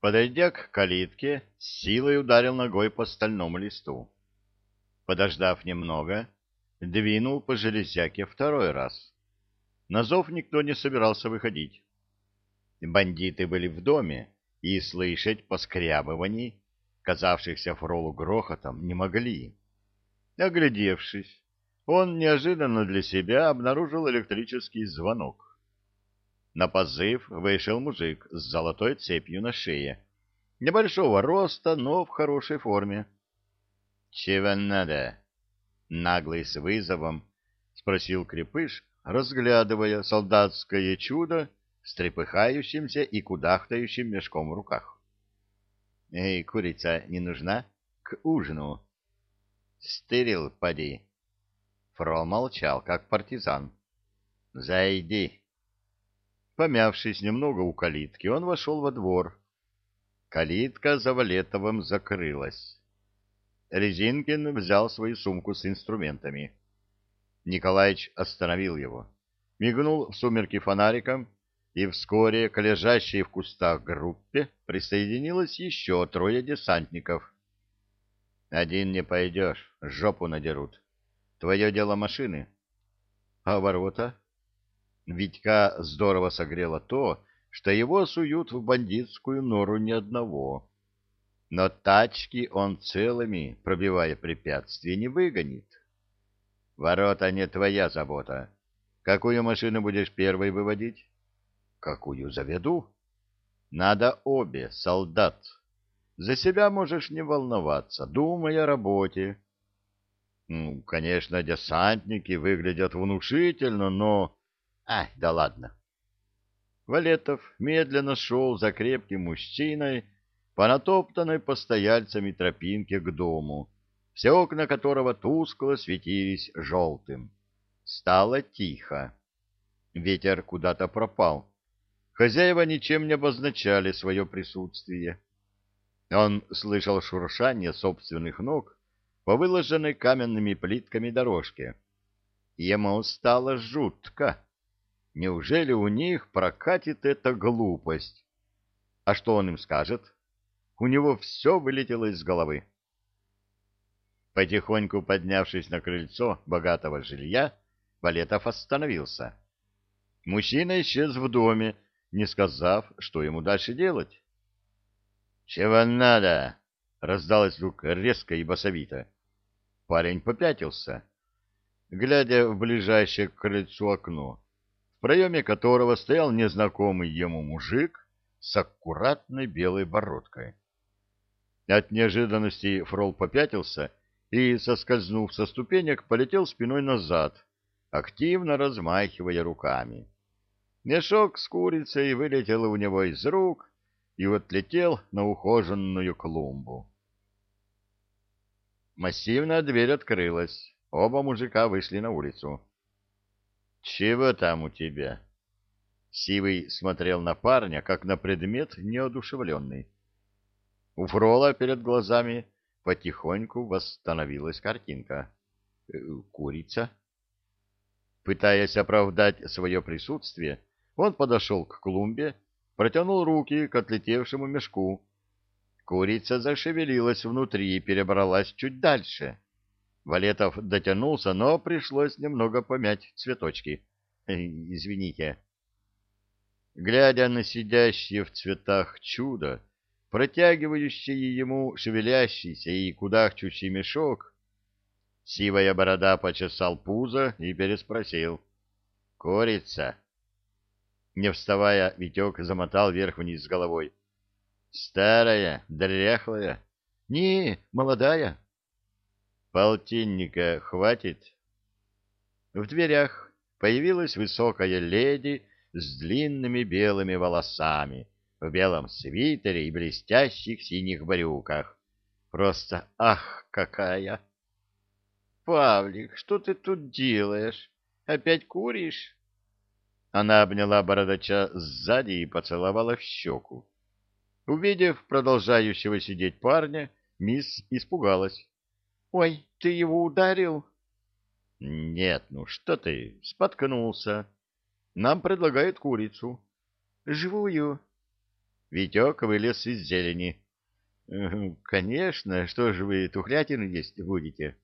Подойдя к калитке, с силой ударил ногой по стальному листу. Подождав немного, двинул по железяке второй раз. На зов никто не собирался выходить. Бандиты были в доме, и слышать поскрябываний, казавшихся Фролу грохотом, не могли. Оглядевшись, он неожиданно для себя обнаружил электрический звонок. На позыв вышел мужик с золотой цепью на шее, небольшого роста, но в хорошей форме. — Чего надо? — наглый с вызовом спросил Крепыш, разглядывая солдатское чудо с трепыхающимся и кудахтающим мешком в руках. — Эй, курица не нужна? К ужину. — Стырил, поди. Фрол молчал, как партизан. — Зайди. Помявшись немного у калитки, он вошел во двор. Калитка за Валетовым закрылась. Резинкин взял свою сумку с инструментами. Николаич остановил его. Мигнул в сумерки фонариком, и вскоре к лежащей в кустах группе присоединилось еще трое десантников. «Один не пойдешь, жопу надерут. Твое дело машины». «А ворота?» Витька здорово согрело то, что его суют в бандитскую нору ни одного. Но тачки он целыми, пробивая препятствия, не выгонит. Ворота не твоя забота. Какую машину будешь первой выводить? Какую заведу? Надо обе, солдат. За себя можешь не волноваться, думай о работе. Ну, конечно, десантники выглядят внушительно, но... Ай, да ладно. Валетов медленно шел за крепким мужчиной по натоптанной постояльцами тропинке к дому, все окна которого тускло светились желтым. Стало тихо. Ветер куда-то пропал. Хозяева ничем не обозначали свое присутствие. Он слышал шуршание собственных ног по выложенной каменными плитками дорожке. Ему стало жутко. Неужели у них прокатит эта глупость? А что он им скажет? У него все вылетело из головы. Потихоньку поднявшись на крыльцо богатого жилья, Валетов остановился. Мужчина исчез в доме, не сказав, что ему дальше делать. «Чего надо?» — раздалось вдруг резко и басовито. Парень попятился, глядя в ближайшее к крыльцу окно, в проеме которого стоял незнакомый ему мужик с аккуратной белой бородкой. От неожиданности Фрол попятился и, соскользнув со ступенек, полетел спиной назад, активно размахивая руками. Мешок с курицей вылетел у него из рук и отлетел на ухоженную клумбу. Массивная дверь открылась. Оба мужика вышли на улицу. — Чего там у тебя? Сивый смотрел на парня, как на предмет неодушевленный. У Фрола перед глазами потихоньку восстановилась картинка. «Э, курица. Пытаясь оправдать свое присутствие, он подошел к клумбе, протянул руки к отлетевшему мешку. Курица зашевелилась внутри и перебралась чуть дальше. Валетов дотянулся, но пришлось немного помять цветочки. «Э, извините. Глядя на сидящее в цветах чудо, протягивающие ему шевелящийся и кудахчущий мешок, сивая борода почесал пузо и переспросил. — Курица? Не вставая, Витек замотал вверх-вниз головой. — Старая, дряхлая? — Не, молодая. — Полтинника хватит? В дверях появилась высокая леди с длинными белыми волосами, в белом свитере и блестящих синих брюках. Просто ах, какая! Павлик, что ты тут делаешь? Опять куришь? Она обняла бородача сзади и поцеловала в щеку. Увидев продолжающего сидеть парня, мисс испугалась. — Ой, ты его ударил? — Нет, ну что ты, споткнулся. Нам предлагают курицу. — Живую? Витек вылез из зелени. — Конечно, что же вы тухлятину есть будете?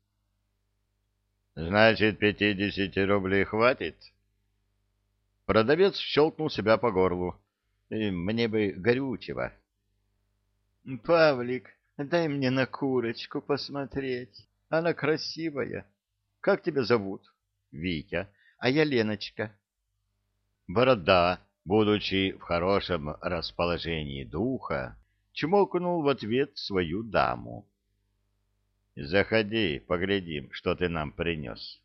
— Значит, пятидесяти рублей хватит? Продавец щелкнул себя по горлу. — Мне бы горючего. — Павлик, дай мне на курочку посмотреть. Она красивая. Как тебя зовут? — Витя. А я Леночка. Борода, будучи в хорошем расположении духа, чмокнул в ответ свою даму. «Заходи, поглядим, что ты нам принес».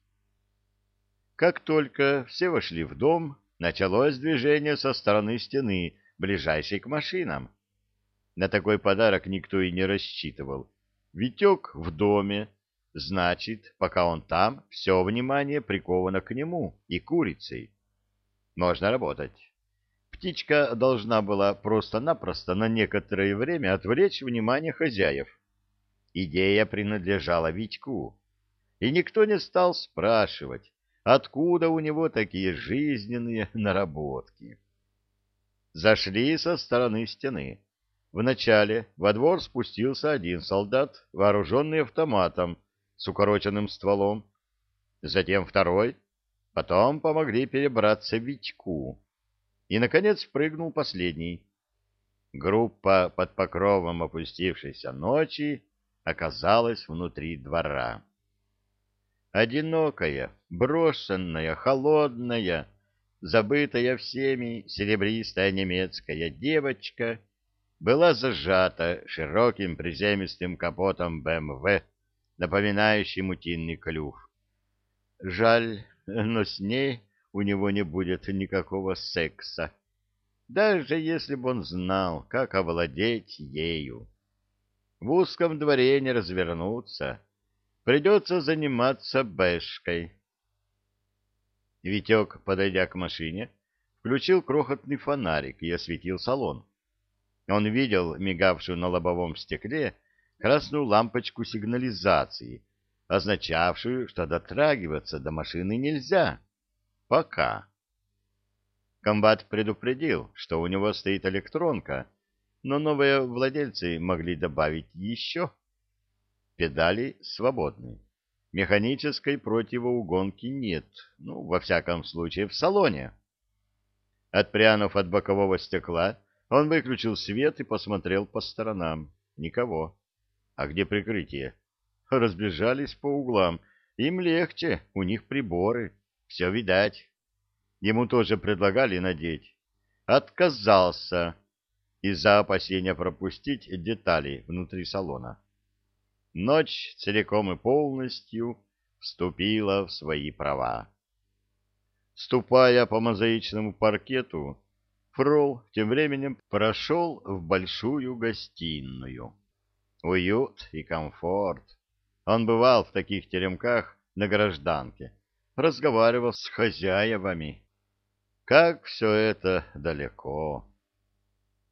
Как только все вошли в дом, началось движение со стороны стены, ближайшей к машинам. На такой подарок никто и не рассчитывал. Витек в доме, значит, пока он там, все внимание приковано к нему и курицей. Можно работать птичка должна была просто-напросто на некоторое время отвлечь внимание хозяев. Идея принадлежала Витьку, и никто не стал спрашивать, откуда у него такие жизненные наработки. Зашли со стороны стены. Вначале во двор спустился один солдат, вооруженный автоматом с укороченным стволом, затем второй, потом помогли перебраться Витьку и, наконец, прыгнул последний. Группа под покровом опустившейся ночи оказалась внутри двора. Одинокая, брошенная, холодная, забытая всеми серебристая немецкая девочка была зажата широким приземистым капотом БМВ, напоминающим утиный клюв. Жаль, но с ней у него не будет никакого секса, даже если бы он знал, как овладеть ею. В узком дворе не развернуться, придется заниматься бэшкой. Витек, подойдя к машине, включил крохотный фонарик и осветил салон. Он видел мигавшую на лобовом стекле красную лампочку сигнализации, означавшую, что дотрагиваться до машины нельзя. Пока. Комбат предупредил, что у него стоит электронка, но новые владельцы могли добавить еще. Педали свободны. Механической противоугонки нет, ну, во всяком случае, в салоне. Отпрянув от бокового стекла, он выключил свет и посмотрел по сторонам. Никого. А где прикрытие? Разбежались по углам. Им легче, у них приборы. Все видать. Ему тоже предлагали надеть. Отказался из-за опасения пропустить детали внутри салона. Ночь целиком и полностью вступила в свои права. Ступая по мозаичному паркету, Фрол тем временем прошел в большую гостиную. Уют и комфорт. Он бывал в таких теремках на гражданке разговаривал с хозяевами. Как все это далеко!